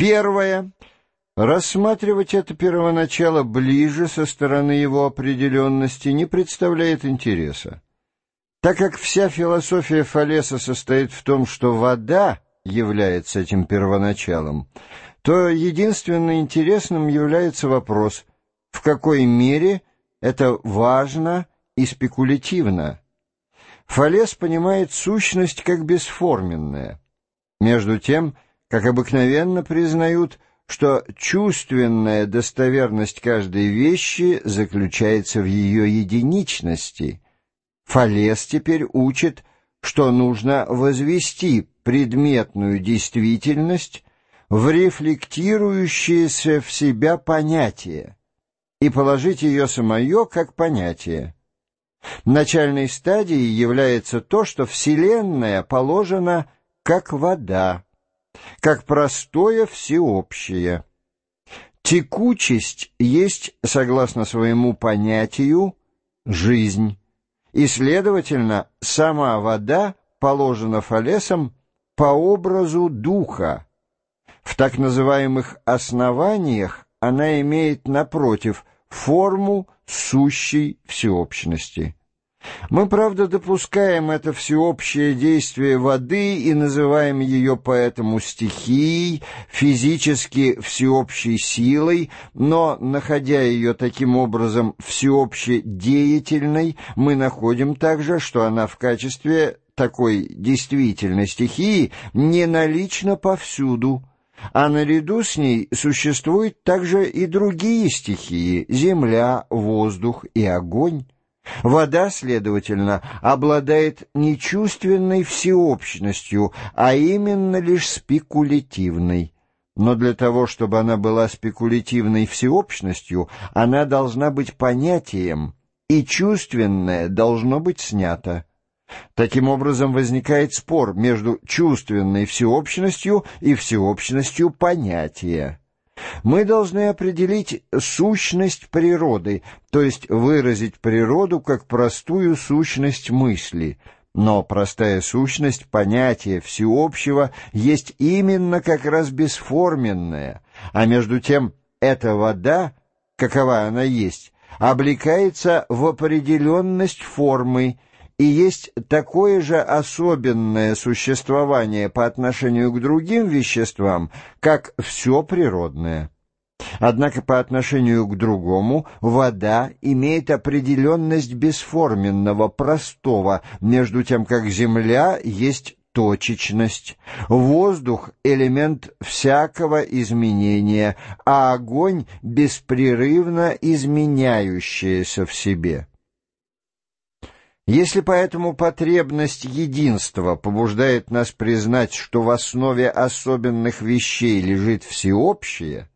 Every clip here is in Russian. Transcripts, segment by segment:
Первое. Рассматривать это первоначало ближе со стороны его определенности не представляет интереса. Так как вся философия Фалеса состоит в том, что вода является этим первоначалом, то единственно интересным является вопрос, в какой мере это важно и спекулятивно. Фалес понимает сущность как бесформенное. Между тем, как обыкновенно признают, что чувственная достоверность каждой вещи заключается в ее единичности. Фалес теперь учит, что нужно возвести предметную действительность в рефлектирующееся в себя понятие и положить ее самое как понятие. Начальной стадией является то, что Вселенная положена как вода, как простое всеобщее. Текучесть есть, согласно своему понятию, жизнь, и, следовательно, сама вода положена Фалесом по образу духа. В так называемых основаниях она имеет, напротив, форму сущей всеобщности. Мы, правда, допускаем это всеобщее действие воды и называем ее поэтому стихией, физически всеобщей силой, но, находя ее таким образом всеобще деятельной, мы находим также, что она в качестве такой действительной стихии не налична повсюду, а наряду с ней существуют также и другие стихии — земля, воздух и огонь. Вода, следовательно, обладает не чувственной всеобщностью, а именно лишь спекулятивной. Но для того, чтобы она была спекулятивной всеобщностью, она должна быть понятием, и чувственное должно быть снято. Таким образом, возникает спор между чувственной всеобщностью и всеобщностью понятия мы должны определить сущность природы, то есть выразить природу как простую сущность мысли. Но простая сущность понятия всеобщего есть именно как раз бесформенная, а между тем эта вода, какова она есть, облекается в определенность формы, и есть такое же особенное существование по отношению к другим веществам, как все природное. Однако по отношению к другому вода имеет определенность бесформенного, простого, между тем как земля есть точечность, воздух — элемент всякого изменения, а огонь — беспрерывно изменяющееся в себе. Если поэтому потребность единства побуждает нас признать, что в основе особенных вещей лежит всеобщее,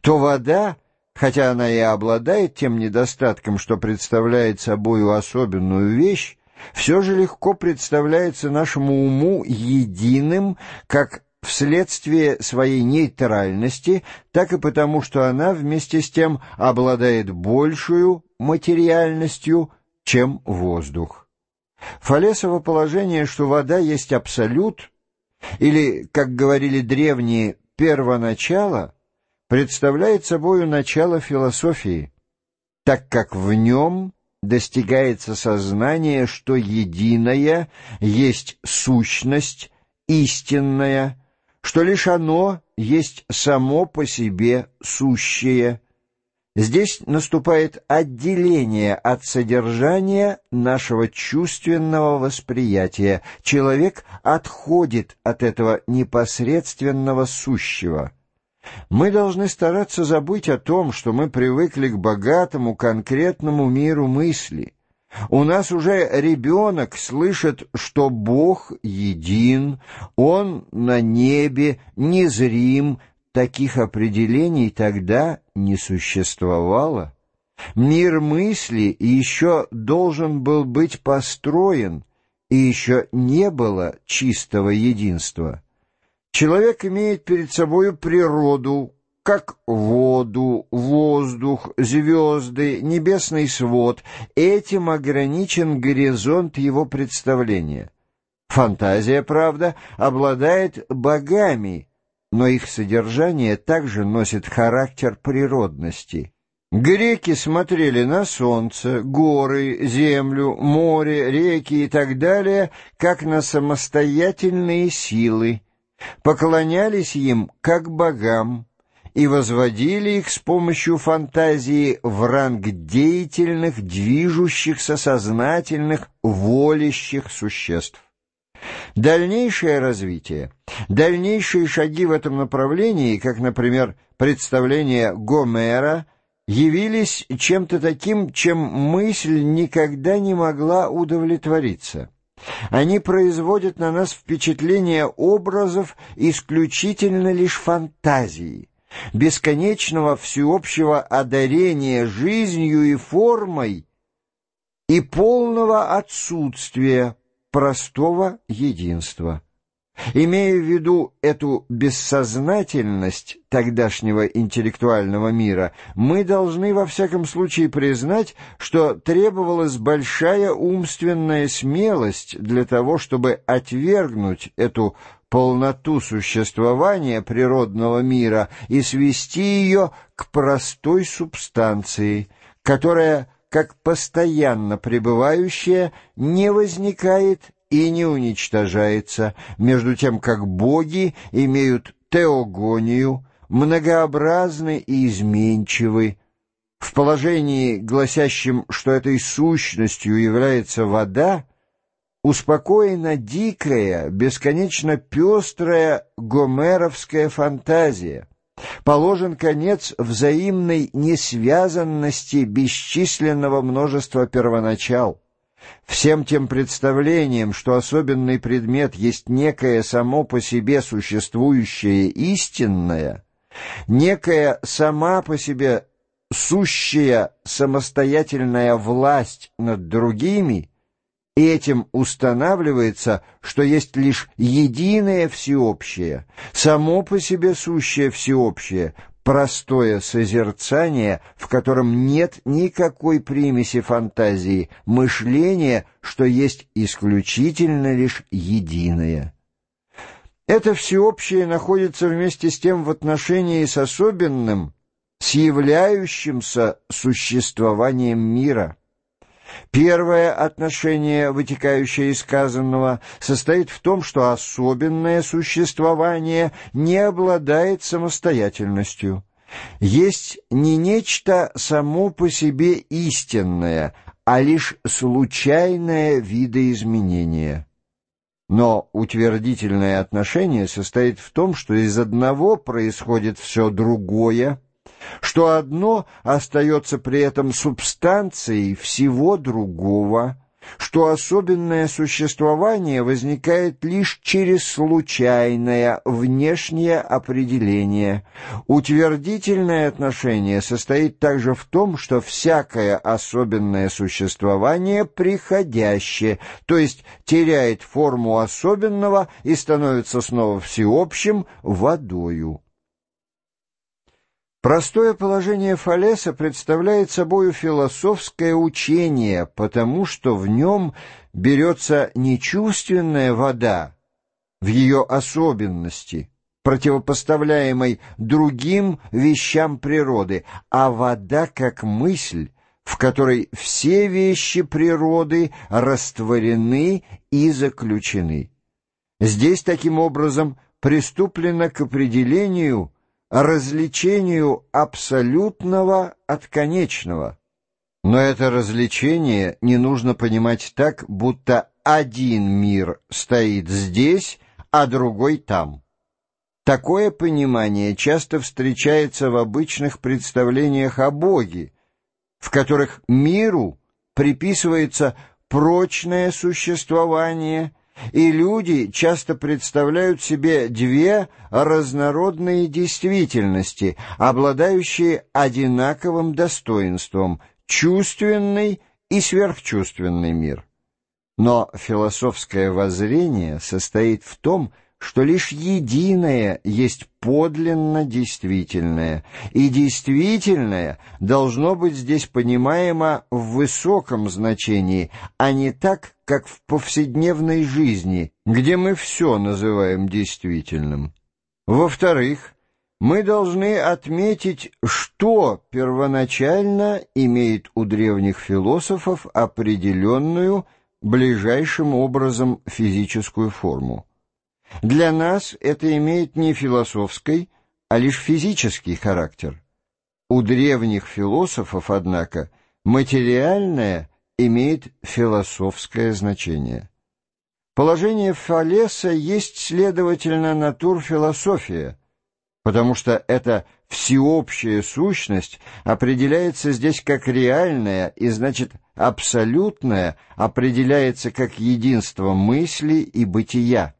то вода, хотя она и обладает тем недостатком, что представляет собою особенную вещь, все же легко представляется нашему уму единым, как вследствие своей нейтральности, так и потому, что она вместе с тем обладает большую материальностью, чем воздух. Фалесово положение, что вода есть абсолют, или, как говорили древние, первоначало, представляет собою начало философии, так как в нем достигается сознание, что единое есть сущность, истинная, что лишь оно есть само по себе сущее, Здесь наступает отделение от содержания нашего чувственного восприятия. Человек отходит от этого непосредственного сущего. Мы должны стараться забыть о том, что мы привыкли к богатому конкретному миру мысли. У нас уже ребенок слышит, что Бог един, Он на небе, незрим, таких определений тогда не существовало. Мир мысли еще должен был быть построен, и еще не было чистого единства. Человек имеет перед собою природу, как воду, воздух, звезды, небесный свод. Этим ограничен горизонт его представления. Фантазия, правда, обладает богами — но их содержание также носит характер природности. Греки смотрели на солнце, горы, землю, море, реки и так далее, как на самостоятельные силы, поклонялись им как богам и возводили их с помощью фантазии в ранг деятельных, движущихся, сознательных, волящих существ. Дальнейшее развитие, дальнейшие шаги в этом направлении, как, например, представление Гомера, явились чем-то таким, чем мысль никогда не могла удовлетвориться. Они производят на нас впечатление образов исключительно лишь фантазии, бесконечного всеобщего одарения жизнью и формой и полного отсутствия простого единства. Имея в виду эту бессознательность тогдашнего интеллектуального мира, мы должны во всяком случае признать, что требовалась большая умственная смелость для того, чтобы отвергнуть эту полноту существования природного мира и свести ее к простой субстанции, которая как постоянно пребывающее, не возникает и не уничтожается, между тем как боги имеют теогонию, многообразны и изменчивы. В положении, гласящем, что этой сущностью является вода, успокоена дикая, бесконечно пестрая гомеровская фантазия — положен конец взаимной несвязанности бесчисленного множества первоначал. Всем тем представлением, что особенный предмет есть некое само по себе существующее истинное, некая сама по себе сущая самостоятельная власть над другими — этим устанавливается, что есть лишь единое всеобщее, само по себе сущее всеобщее, простое созерцание, в котором нет никакой примеси фантазии, мышление, что есть исключительно лишь единое. Это всеобщее находится вместе с тем в отношении с особенным, с являющимся существованием мира. Первое отношение, вытекающее из сказанного, состоит в том, что особенное существование не обладает самостоятельностью. Есть не нечто само по себе истинное, а лишь случайное видоизменение. Но утвердительное отношение состоит в том, что из одного происходит все другое, что одно остается при этом субстанцией всего другого, что особенное существование возникает лишь через случайное внешнее определение. Утвердительное отношение состоит также в том, что всякое особенное существование приходящее, то есть теряет форму особенного и становится снова всеобщим водою. Простое положение Фалеса представляет собою философское учение, потому что в нем берется не чувственная вода в ее особенности, противопоставляемой другим вещам природы, а вода как мысль, в которой все вещи природы растворены и заключены. Здесь таким образом приступлено к определению развлечению абсолютного от конечного. Но это развлечение не нужно понимать так, будто один мир стоит здесь, а другой там. Такое понимание часто встречается в обычных представлениях о Боге, в которых миру приписывается прочное существование – и люди часто представляют себе две разнородные действительности, обладающие одинаковым достоинством — чувственный и сверхчувственный мир. Но философское воззрение состоит в том, что лишь единое есть подлинно действительное, и действительное должно быть здесь понимаемо в высоком значении, а не так, как в повседневной жизни, где мы все называем действительным. Во-вторых, мы должны отметить, что первоначально имеет у древних философов определенную, ближайшим образом физическую форму. Для нас это имеет не философский, а лишь физический характер. У древних философов, однако, материальное имеет философское значение. Положение Фалеса есть, следовательно, натурфилософия, потому что эта всеобщая сущность определяется здесь как реальная и, значит, абсолютная определяется как единство мысли и бытия.